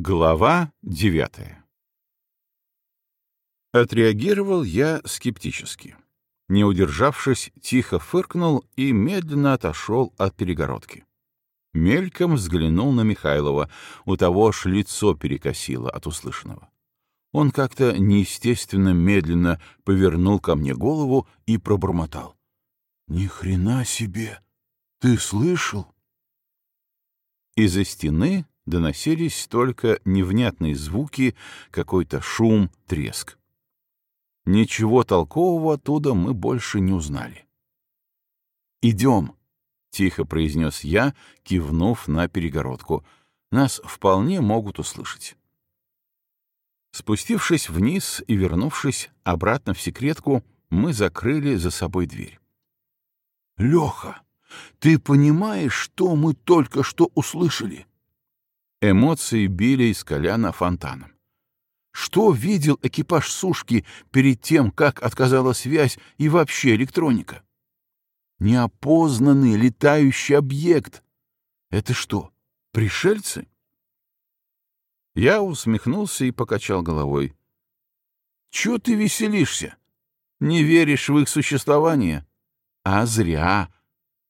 Глава девятая Отреагировал я скептически. Не удержавшись, тихо фыркнул и медленно отошел от перегородки. Мельком взглянул на Михайлова, у того аж лицо перекосило от услышанного. Он как-то неестественно медленно повернул ко мне голову и пробормотал. «Ни хрена себе! Ты слышал?» Из-за стены доносились только невнятные звуки, какой-то шум, треск. Ничего толкового оттуда мы больше не узнали. «Идем», — тихо произнес я, кивнув на перегородку. «Нас вполне могут услышать». Спустившись вниз и вернувшись обратно в секретку, мы закрыли за собой дверь. «Леха, ты понимаешь, что мы только что услышали?» Эмоции били из Коляна фонтаном. Что видел экипаж сушки перед тем, как отказала связь и вообще электроника? Неопознанный летающий объект. Это что, пришельцы? Я усмехнулся и покачал головой. Чего ты веселишься? Не веришь в их существование? А зря.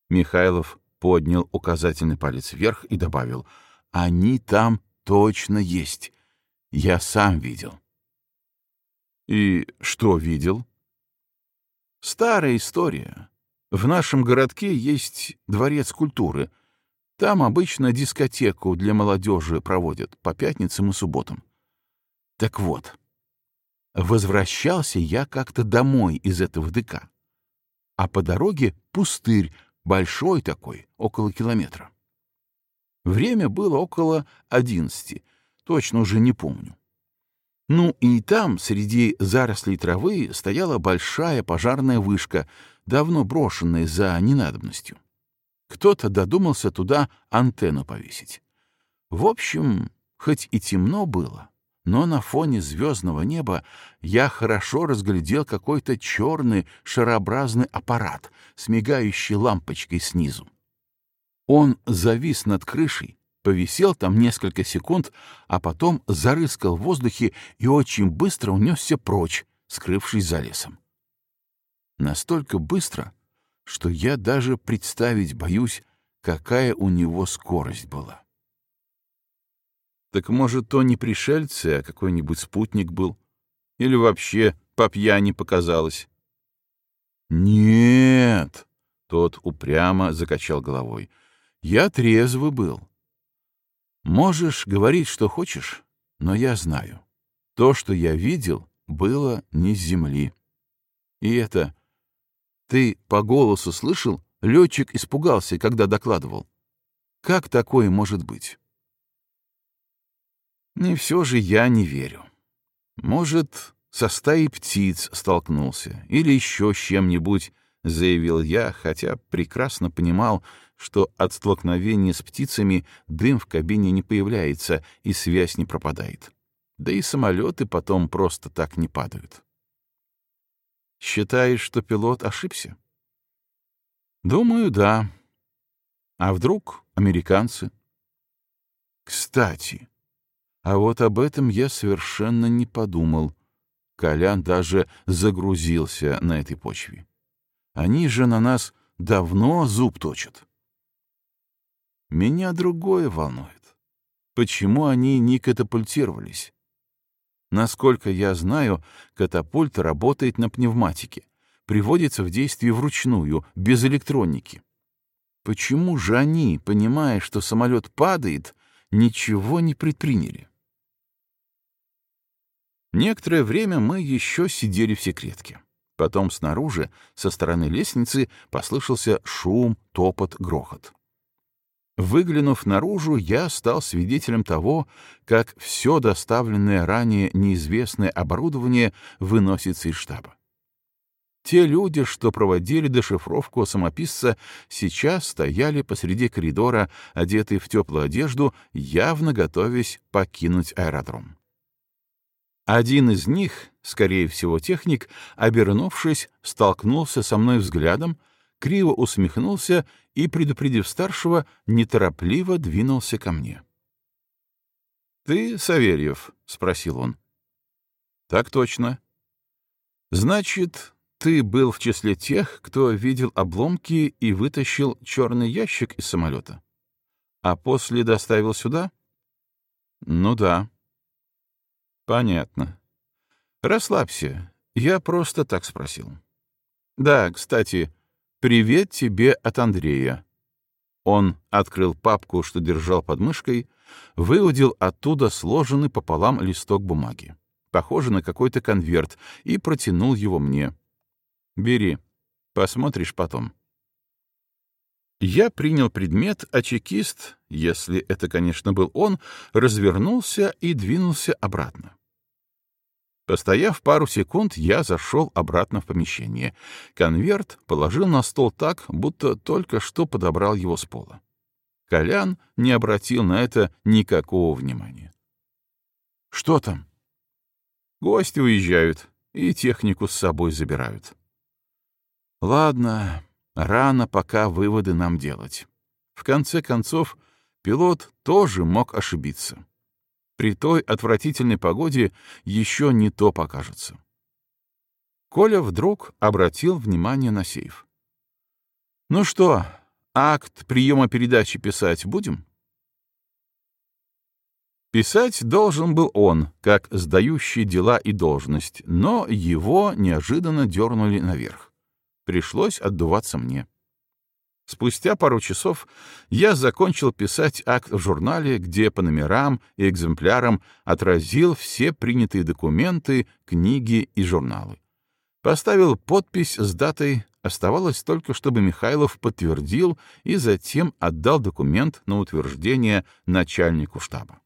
Михайлов поднял указательный палец вверх и добавил. Они там точно есть. Я сам видел. И что видел? Старая история. В нашем городке есть дворец культуры. Там обычно дискотеку для молодежи проводят по пятницам и субботам. Так вот, возвращался я как-то домой из этого ДК. А по дороге пустырь, большой такой, около километра. Время было около одиннадцати, точно уже не помню. Ну и там, среди зарослей травы, стояла большая пожарная вышка, давно брошенная за ненадобностью. Кто-то додумался туда антенну повесить. В общем, хоть и темно было, но на фоне звездного неба я хорошо разглядел какой-то черный шарообразный аппарат с мигающей лампочкой снизу. Он завис над крышей, повисел там несколько секунд, а потом зарыскал в воздухе и очень быстро унесся прочь, скрывшись за лесом. Настолько быстро, что я даже представить боюсь, какая у него скорость была. Так может, то не пришельцы, а какой-нибудь спутник был? Или вообще по пьяни показалось? Нет, тот упрямо закачал головой. Я трезвый был. Можешь говорить, что хочешь, но я знаю. То, что я видел, было не с земли. И это ты по голосу слышал? Летчик испугался, когда докладывал. Как такое может быть? Не все же я не верю. Может, со стаей птиц столкнулся или еще с чем-нибудь, заявил я, хотя прекрасно понимал, что от столкновения с птицами дым в кабине не появляется и связь не пропадает. Да и самолеты потом просто так не падают. Считаешь, что пилот ошибся? Думаю, да. А вдруг американцы? Кстати, а вот об этом я совершенно не подумал. Колян даже загрузился на этой почве. Они же на нас давно зуб точат. Меня другое волнует. Почему они не катапультировались? Насколько я знаю, катапульт работает на пневматике, приводится в действие вручную, без электроники. Почему же они, понимая, что самолет падает, ничего не предприняли? Некоторое время мы еще сидели в секретке. Потом снаружи, со стороны лестницы, послышался шум, топот, грохот. Выглянув наружу, я стал свидетелем того, как все доставленное ранее неизвестное оборудование выносится из штаба. Те люди, что проводили дешифровку самописца, сейчас стояли посреди коридора, одетые в теплую одежду, явно готовясь покинуть аэродром. Один из них, скорее всего техник, обернувшись, столкнулся со мной взглядом, криво усмехнулся и, предупредив старшего, неторопливо двинулся ко мне. «Ты Савельев?» — спросил он. «Так точно». «Значит, ты был в числе тех, кто видел обломки и вытащил черный ящик из самолета? А после доставил сюда?» «Ну да». «Понятно. Расслабься. Я просто так спросил. Да, кстати, привет тебе от Андрея. Он открыл папку, что держал под мышкой, выудил оттуда сложенный пополам листок бумаги, похожий на какой-то конверт, и протянул его мне. «Бери, посмотришь потом». Я принял предмет, а чекист, если это, конечно, был он, развернулся и двинулся обратно. Постояв пару секунд, я зашел обратно в помещение. Конверт положил на стол так, будто только что подобрал его с пола. Колян не обратил на это никакого внимания. «Что там?» «Гости уезжают и технику с собой забирают». «Ладно, рано пока выводы нам делать. В конце концов, пилот тоже мог ошибиться при той отвратительной погоде еще не то покажется. Коля вдруг обратил внимание на сейф. «Ну что, акт приема передачи писать будем?» Писать должен был он, как сдающий дела и должность, но его неожиданно дернули наверх. Пришлось отдуваться мне. Спустя пару часов я закончил писать акт в журнале, где по номерам и экземплярам отразил все принятые документы, книги и журналы. Поставил подпись с датой, оставалось только, чтобы Михайлов подтвердил и затем отдал документ на утверждение начальнику штаба.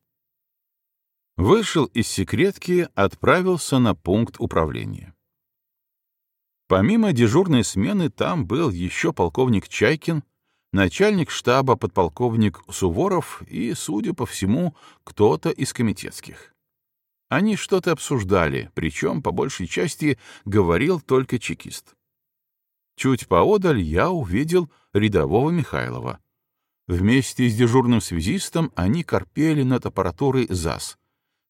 Вышел из секретки, отправился на пункт управления. Помимо дежурной смены там был еще полковник Чайкин, начальник штаба подполковник Суворов и, судя по всему, кто-то из комитетских. Они что-то обсуждали, причем, по большей части, говорил только чекист. Чуть поодаль я увидел рядового Михайлова. Вместе с дежурным связистом они корпели над аппаратурой ЗАС,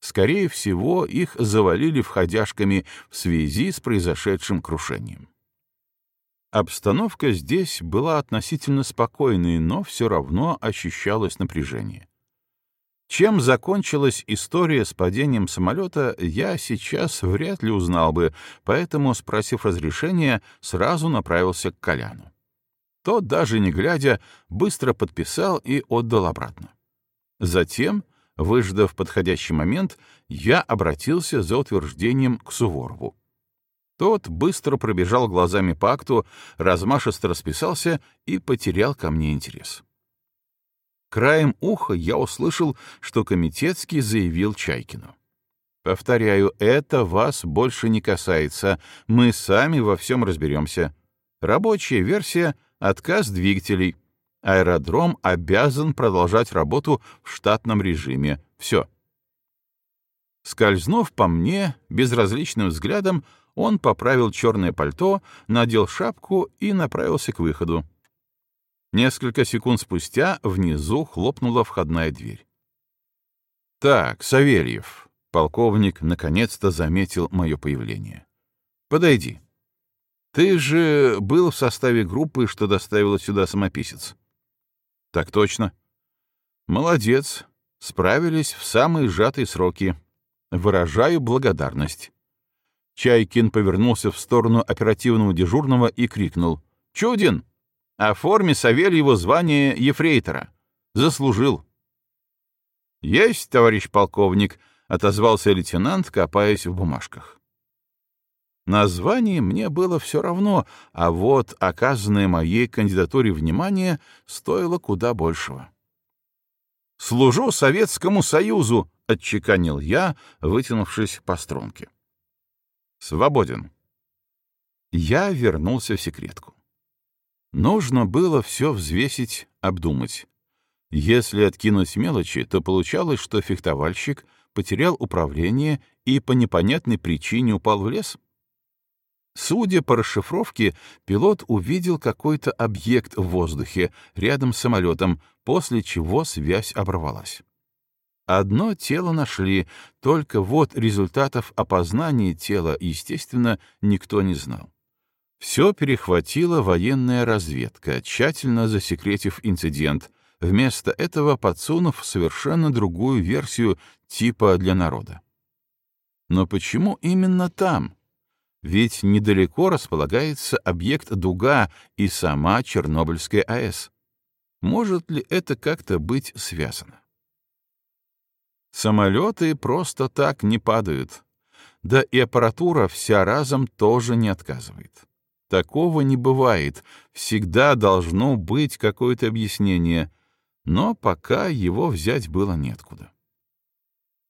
Скорее всего, их завалили входяшками в связи с произошедшим крушением. Обстановка здесь была относительно спокойной, но все равно ощущалось напряжение. Чем закончилась история с падением самолета, я сейчас вряд ли узнал бы, поэтому, спросив разрешения, сразу направился к Коляну. Тот, даже не глядя, быстро подписал и отдал обратно. Затем Выждав подходящий момент, я обратился за утверждением к Суворову. Тот быстро пробежал глазами по акту, размашисто расписался и потерял ко мне интерес. Краем уха я услышал, что комитетский заявил Чайкину. «Повторяю, это вас больше не касается. Мы сами во всем разберемся. Рабочая версия — отказ двигателей аэродром обязан продолжать работу в штатном режиме. Все. Скользнув по мне безразличным взглядом, он поправил черное пальто, надел шапку и направился к выходу. Несколько секунд спустя внизу хлопнула входная дверь. «Так, Савельев», — полковник наконец-то заметил мое появление. «Подойди. Ты же был в составе группы, что доставила сюда самописец. Так точно. Молодец. Справились в самые сжатые сроки. Выражаю благодарность. Чайкин повернулся в сторону оперативного дежурного и крикнул. «Чудин! Оформи Савельеву звание ефрейтора. Заслужил». «Есть, товарищ полковник», — отозвался лейтенант, копаясь в бумажках. Название мне было все равно, а вот оказанное моей кандидатуре внимание стоило куда большего. «Служу Советскому Союзу!» — отчеканил я, вытянувшись по струнке. «Свободен». Я вернулся в секретку. Нужно было все взвесить, обдумать. Если откинуть мелочи, то получалось, что фехтовальщик потерял управление и по непонятной причине упал в лес — Судя по расшифровке, пилот увидел какой-то объект в воздухе рядом с самолетом, после чего связь оборвалась. Одно тело нашли, только вот результатов опознания тела, естественно, никто не знал. Все перехватила военная разведка, тщательно засекретив инцидент, вместо этого подсунув совершенно другую версию типа для народа. Но почему именно там? Ведь недалеко располагается объект Дуга и сама Чернобыльская АЭС. Может ли это как-то быть связано? Самолеты просто так не падают. Да и аппаратура вся разом тоже не отказывает. Такого не бывает, всегда должно быть какое-то объяснение, но пока его взять было неоткуда.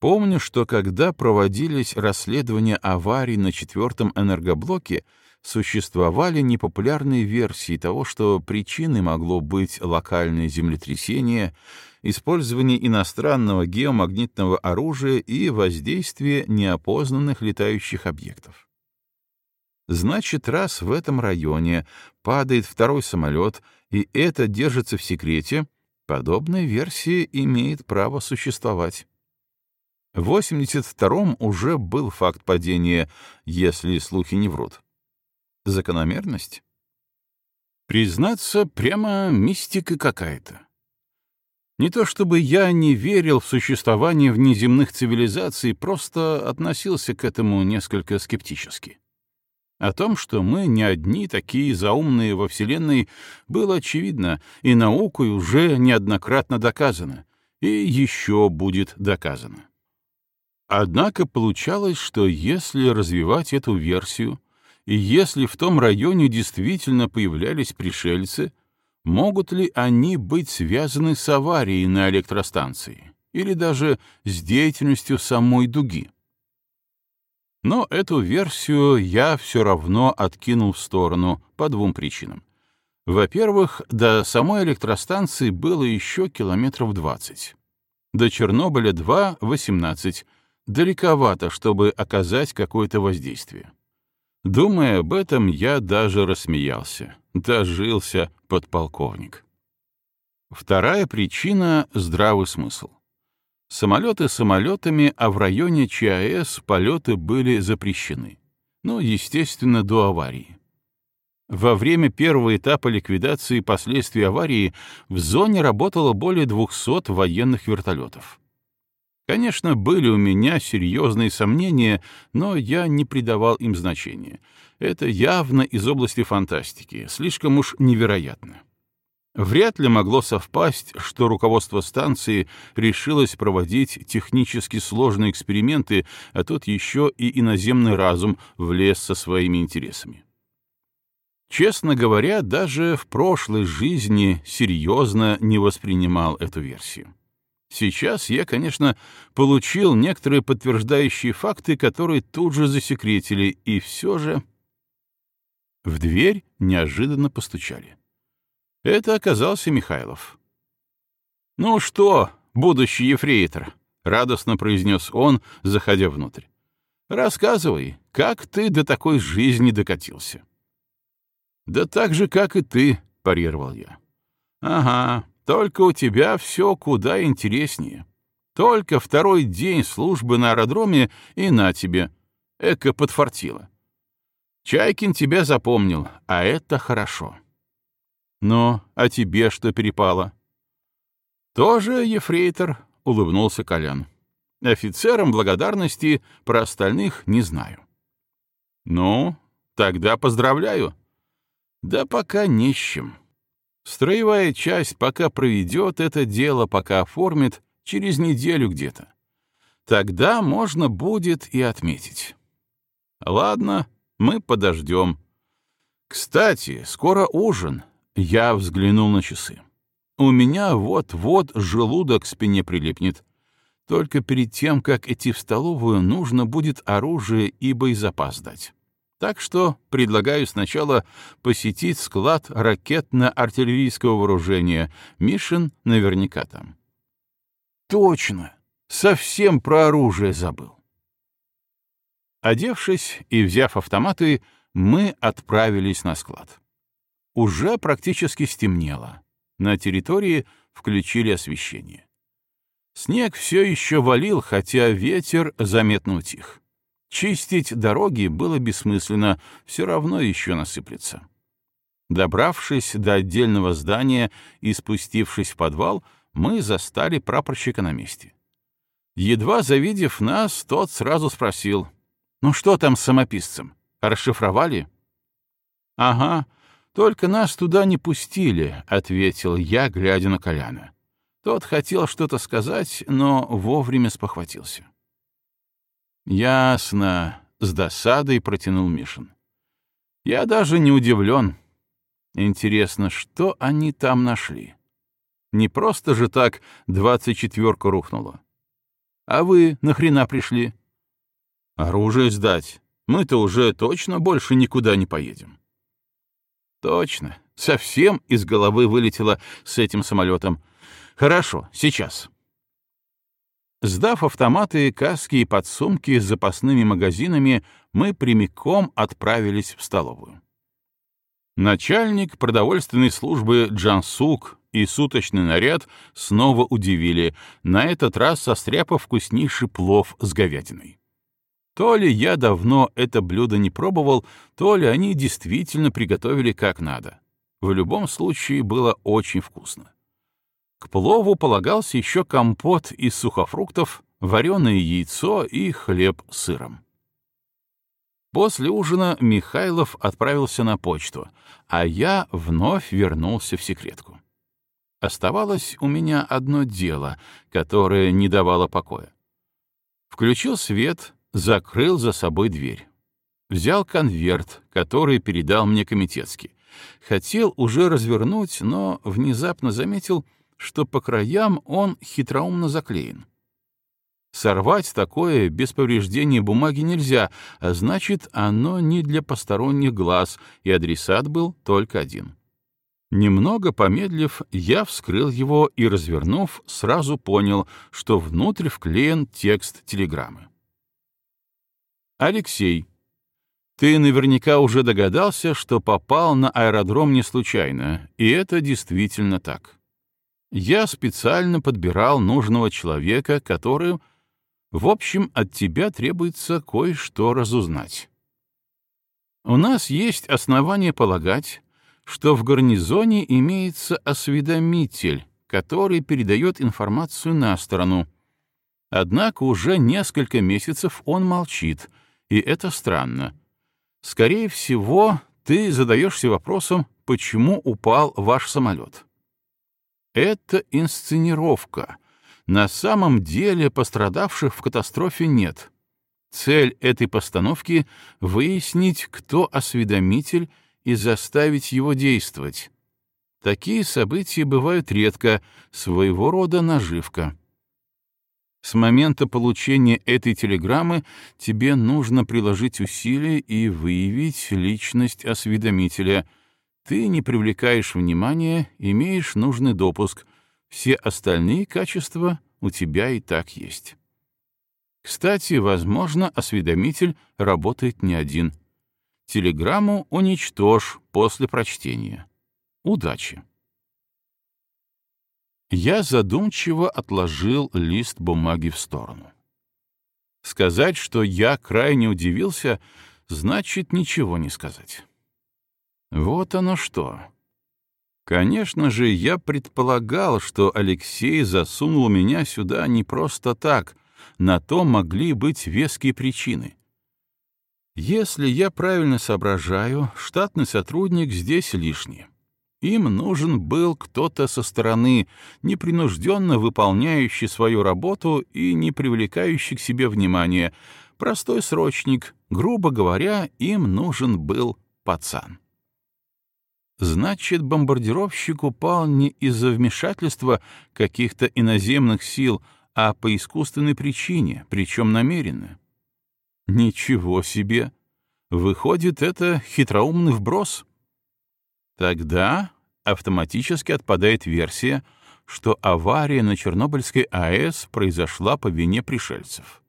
Помню, что когда проводились расследования аварий на четвертом энергоблоке, существовали непопулярные версии того, что причиной могло быть локальное землетрясение, использование иностранного геомагнитного оружия и воздействие неопознанных летающих объектов. Значит, раз в этом районе падает второй самолет, и это держится в секрете, подобная версия имеет право существовать. В 82-м уже был факт падения, если слухи не врут. Закономерность? Признаться, прямо мистика какая-то. Не то чтобы я не верил в существование внеземных цивилизаций, просто относился к этому несколько скептически. О том, что мы не одни такие заумные во Вселенной, было очевидно, и наукой уже неоднократно доказано, и еще будет доказано. Однако получалось, что если развивать эту версию, и если в том районе действительно появлялись пришельцы, могут ли они быть связаны с аварией на электростанции или даже с деятельностью самой дуги? Но эту версию я все равно откинул в сторону по двум причинам. Во-первых, до самой электростанции было еще километров 20. До Чернобыля-2 — 18, далековато, чтобы оказать какое-то воздействие. Думая об этом, я даже рассмеялся. Дожился подполковник. Вторая причина — здравый смысл. Самолеты самолетами, а в районе ЧАЭС полеты были запрещены. Ну, естественно, до аварии. Во время первого этапа ликвидации последствий аварии в зоне работало более 200 военных вертолетов. Конечно, были у меня серьезные сомнения, но я не придавал им значения. Это явно из области фантастики, слишком уж невероятно. Вряд ли могло совпасть, что руководство станции решилось проводить технически сложные эксперименты, а тут еще и иноземный разум влез со своими интересами. Честно говоря, даже в прошлой жизни серьезно не воспринимал эту версию. Сейчас я, конечно, получил некоторые подтверждающие факты, которые тут же засекретили, и все же... В дверь неожиданно постучали. Это оказался Михайлов. «Ну что, будущий ефрейтор?» — радостно произнес он, заходя внутрь. «Рассказывай, как ты до такой жизни докатился?» «Да так же, как и ты», — парировал я. «Ага, только у тебя все куда интереснее. Только второй день службы на аэродроме и на тебе. Эко подфартило. Чайкин тебя запомнил, а это хорошо. Ну, а тебе что перепало? Тоже ефрейтор, — улыбнулся Колян. Офицерам благодарности про остальных не знаю. Ну, тогда поздравляю. Да пока не с чем. Строевая часть пока проведет это дело, пока оформит, через неделю где-то. Тогда можно будет и отметить. Ладно, мы подождем. Кстати, скоро ужин. Я взглянул на часы. У меня вот-вот желудок к спине прилипнет. Только перед тем, как идти в столовую, нужно будет оружие и боезапас дать. Так что предлагаю сначала посетить склад ракетно-артиллерийского вооружения. Мишин наверняка там. Точно! Совсем про оружие забыл. Одевшись и взяв автоматы, мы отправились на склад. Уже практически стемнело. На территории включили освещение. Снег все еще валил, хотя ветер заметно утих. Чистить дороги было бессмысленно, все равно еще насыплется. Добравшись до отдельного здания и спустившись в подвал, мы застали прапорщика на месте. Едва завидев нас, тот сразу спросил, «Ну что там с самописцем? Расшифровали?» «Ага, только нас туда не пустили», — ответил я, глядя на Коляна. Тот хотел что-то сказать, но вовремя спохватился. «Ясно», — с досадой протянул Мишин. «Я даже не удивлен. Интересно, что они там нашли? Не просто же так двадцать четверка рухнула. А вы нахрена пришли? Оружие сдать. Мы-то уже точно больше никуда не поедем. Точно. Совсем из головы вылетело с этим самолетом. Хорошо, сейчас. Сдав автоматы, каски и подсумки с запасными магазинами, мы прямиком отправились в столовую. Начальник продовольственной службы Джансук и суточный наряд снова удивили, на этот раз состряпав вкуснейший плов с говядиной. То ли я давно это блюдо не пробовал, то ли они действительно приготовили как надо. В любом случае было очень вкусно. К плову полагался еще компот из сухофруктов, вареное яйцо и хлеб с сыром. После ужина Михайлов отправился на почту, а я вновь вернулся в секретку. Оставалось у меня одно дело, которое не давало покоя. Включил свет, закрыл за собой дверь. Взял конверт, который передал мне комитетский. Хотел уже развернуть, но внезапно заметил, что по краям он хитроумно заклеен. Сорвать такое без повреждения бумаги нельзя, а значит, оно не для посторонних глаз, и адресат был только один. Немного помедлив, я вскрыл его и, развернув, сразу понял, что внутрь вклеен текст телеграммы. «Алексей, ты наверняка уже догадался, что попал на аэродром не случайно, и это действительно так. Я специально подбирал нужного человека, который в общем, от тебя требуется кое-что разузнать. У нас есть основания полагать, что в гарнизоне имеется осведомитель, который передает информацию на сторону. Однако уже несколько месяцев он молчит, и это странно. Скорее всего, ты задаешься вопросом, почему упал ваш самолет. Это инсценировка, на самом деле пострадавших в катастрофе нет. Цель этой постановки — выяснить, кто осведомитель, и заставить его действовать. Такие события бывают редко, своего рода наживка. С момента получения этой телеграммы тебе нужно приложить усилия и выявить личность осведомителя. Ты не привлекаешь внимания, имеешь нужный допуск, все остальные качества у тебя и так есть. Кстати, возможно, осведомитель работает не один. Телеграмму уничтожь после прочтения. Удачи. Я задумчиво отложил лист бумаги в сторону. Сказать, что я крайне удивился, значит ничего не сказать. Вот оно что. Конечно же, я предполагал, что Алексей засунул меня сюда не просто так, на то могли быть веские причины. Если я правильно соображаю, штатный сотрудник здесь лишний. Им нужен был кто-то со стороны, непринужденно выполняющий свою работу и не привлекающий к себе внимания. Простой срочник, грубо говоря, им нужен был пацан. Значит, бомбардировщик упал не из-за вмешательства каких-то иноземных сил, а по искусственной причине, причем намеренно. Ничего себе! Выходит, это хитроумный вброс? Тогда автоматически отпадает версия, что авария на Чернобыльской АЭС произошла по вине пришельцев.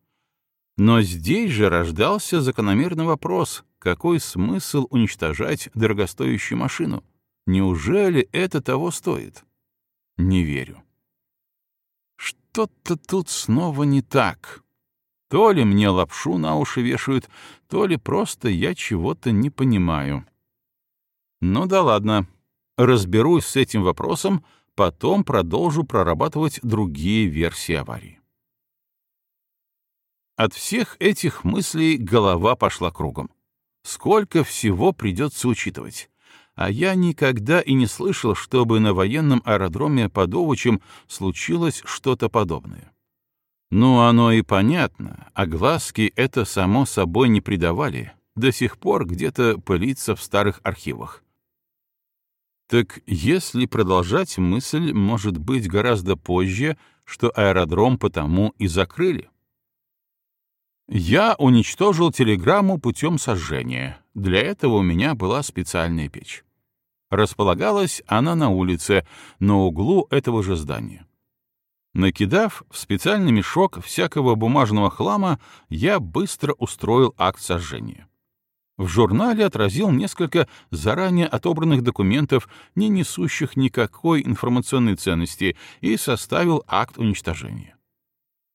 Но здесь же рождался закономерный вопрос, какой смысл уничтожать дорогостоящую машину? Неужели это того стоит? Не верю. что-то тут снова не так. То ли мне лапшу на уши вешают, то ли просто я чего-то не понимаю. Ну да ладно, разберусь с этим вопросом, потом продолжу прорабатывать другие версии аварии. От всех этих мыслей голова пошла кругом. Сколько всего придется учитывать. А я никогда и не слышал, чтобы на военном аэродроме под Овучем случилось что-то подобное. Ну, оно и понятно, а глазки это само собой не придавали, до сих пор где-то пылится в старых архивах. Так если продолжать мысль, может быть гораздо позже, что аэродром потому и закрыли. Я уничтожил телеграмму путем сожжения. Для этого у меня была специальная печь. Располагалась она на улице, на углу этого же здания. Накидав в специальный мешок всякого бумажного хлама, я быстро устроил акт сожжения. В журнале отразил несколько заранее отобранных документов, не несущих никакой информационной ценности, и составил акт уничтожения.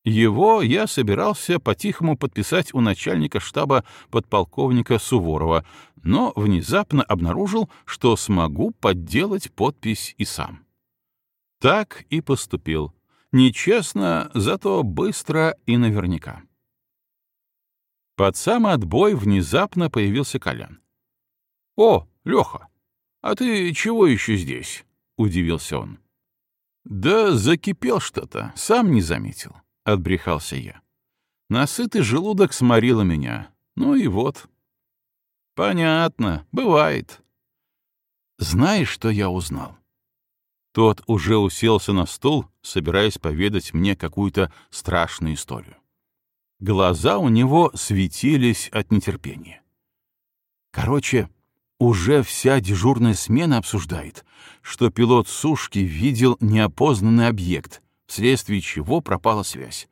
Его я собирался по-тихому подписать у начальника штаба подполковника Суворова, но внезапно обнаружил, что смогу подделать подпись и сам. Так и поступил. Нечестно, зато быстро и наверняка. Под самый отбой внезапно появился Колян. «О, Леха, а ты чего еще здесь?» — удивился он. «Да закипел что-то, сам не заметил». — отбрехался я. Насытый желудок сморило меня. Ну и вот. Понятно, бывает. Знаешь, что я узнал? Тот уже уселся на стул, собираясь поведать мне какую-то страшную историю. Глаза у него светились от нетерпения. Короче, уже вся дежурная смена обсуждает, что пилот сушки видел неопознанный объект — вследствие чего пропала связь.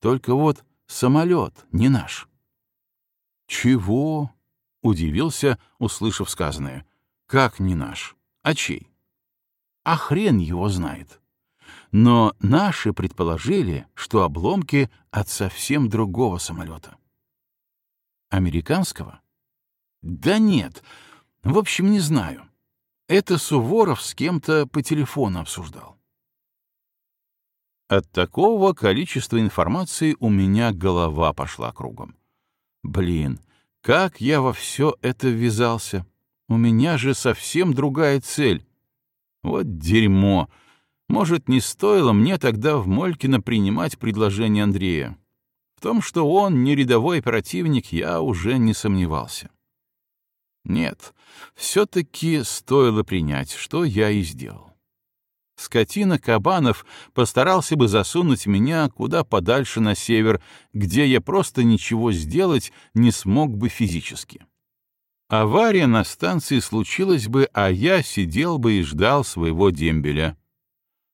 Только вот самолет не наш. «Чего?» — удивился, услышав сказанное. «Как не наш? А чей?» «А хрен его знает». Но наши предположили, что обломки от совсем другого самолета. Американского? Да нет, в общем, не знаю. Это Суворов с кем-то по телефону обсуждал. От такого количества информации у меня голова пошла кругом. Блин, как я во все это ввязался? У меня же совсем другая цель. Вот дерьмо. Может, не стоило мне тогда в Молькино принимать предложение Андрея. В том, что он не рядовой оперативник, я уже не сомневался. Нет, все-таки стоило принять, что я и сделал. Скотина Кабанов постарался бы засунуть меня куда подальше на север, где я просто ничего сделать не смог бы физически. Авария на станции случилась бы, а я сидел бы и ждал своего дембеля.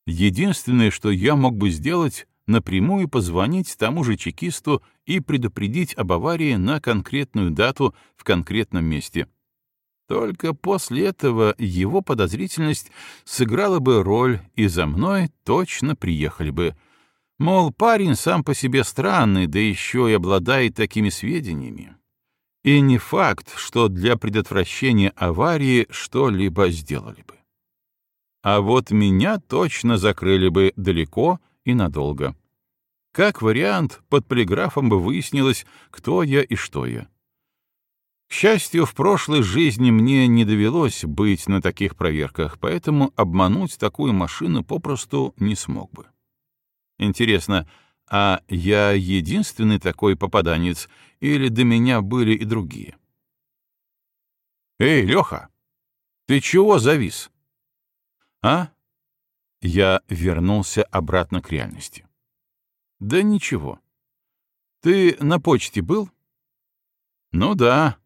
Единственное, что я мог бы сделать, напрямую позвонить тому же чекисту и предупредить об аварии на конкретную дату в конкретном месте. Только после этого его подозрительность сыграла бы роль, и за мной точно приехали бы. Мол, парень сам по себе странный, да еще и обладает такими сведениями. И не факт, что для предотвращения аварии что-либо сделали бы. А вот меня точно закрыли бы далеко и надолго. Как вариант, под полиграфом бы выяснилось, кто я и что я. Счастью, в прошлой жизни мне не довелось быть на таких проверках, поэтому обмануть такую машину попросту не смог бы. Интересно, а я единственный такой попаданец, или до меня были и другие? «Эй, Леха, ты чего завис?» «А?» Я вернулся обратно к реальности. «Да ничего. Ты на почте был?» «Ну да,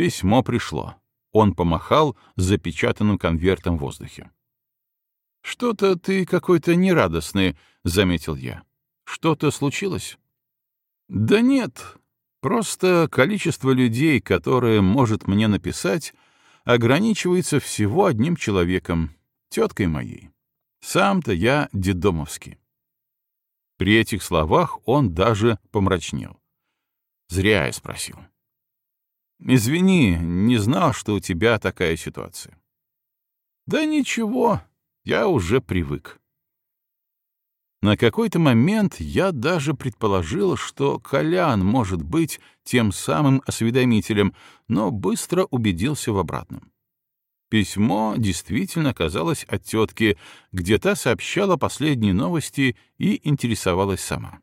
Письмо пришло. Он помахал запечатанным конвертом в воздухе. «Что-то ты какой-то нерадостный», — заметил я. «Что-то случилось?» «Да нет. Просто количество людей, которое может мне написать, ограничивается всего одним человеком — теткой моей. Сам-то я дедомовский». При этих словах он даже помрачнел. Зря я спросил. «Извини, не знал, что у тебя такая ситуация». «Да ничего, я уже привык». На какой-то момент я даже предположил, что Колян может быть тем самым осведомителем, но быстро убедился в обратном. Письмо действительно оказалось от тетки, где та сообщала последние новости и интересовалась сама.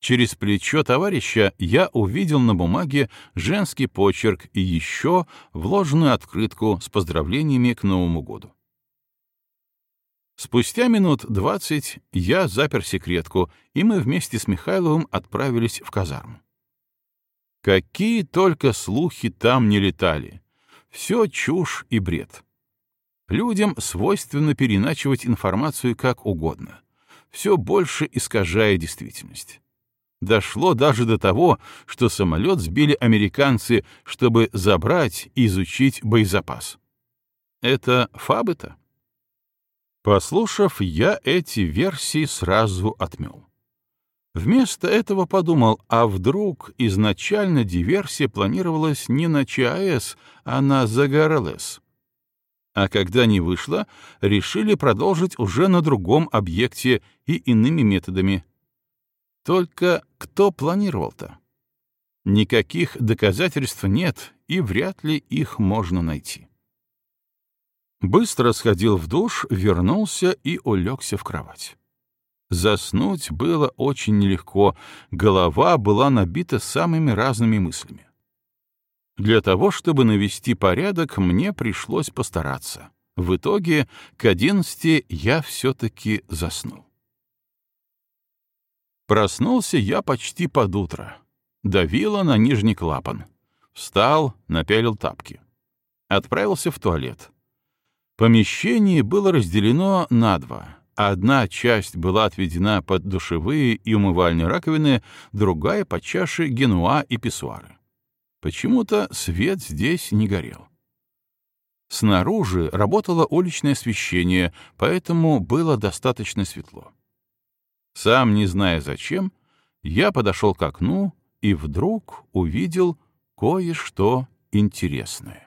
Через плечо товарища я увидел на бумаге женский почерк и еще вложенную открытку с поздравлениями к Новому году. Спустя минут двадцать я запер секретку, и мы вместе с Михайловым отправились в казарму. Какие только слухи там не летали. Все чушь и бред. Людям свойственно переначивать информацию как угодно, все больше искажая действительность. Дошло даже до того, что самолет сбили американцы, чтобы забрать и изучить боезапас. Это фабы-то? Послушав, я эти версии сразу отмел. Вместо этого подумал, а вдруг изначально диверсия планировалась не на ЧАЭС, а на ЗГРЛС? А когда не вышло, решили продолжить уже на другом объекте и иными методами. Только кто планировал-то? Никаких доказательств нет, и вряд ли их можно найти. Быстро сходил в душ, вернулся и улегся в кровать. Заснуть было очень нелегко, голова была набита самыми разными мыслями. Для того, чтобы навести порядок, мне пришлось постараться. В итоге к одиннадцати я все-таки заснул. Проснулся я почти под утро. Давило на нижний клапан. Встал, напялил тапки. Отправился в туалет. Помещение было разделено на два. Одна часть была отведена под душевые и умывальные раковины, другая — под чаши генуа и писсуары. Почему-то свет здесь не горел. Снаружи работало уличное освещение, поэтому было достаточно светло. Сам не зная зачем, я подошел к окну и вдруг увидел кое-что интересное.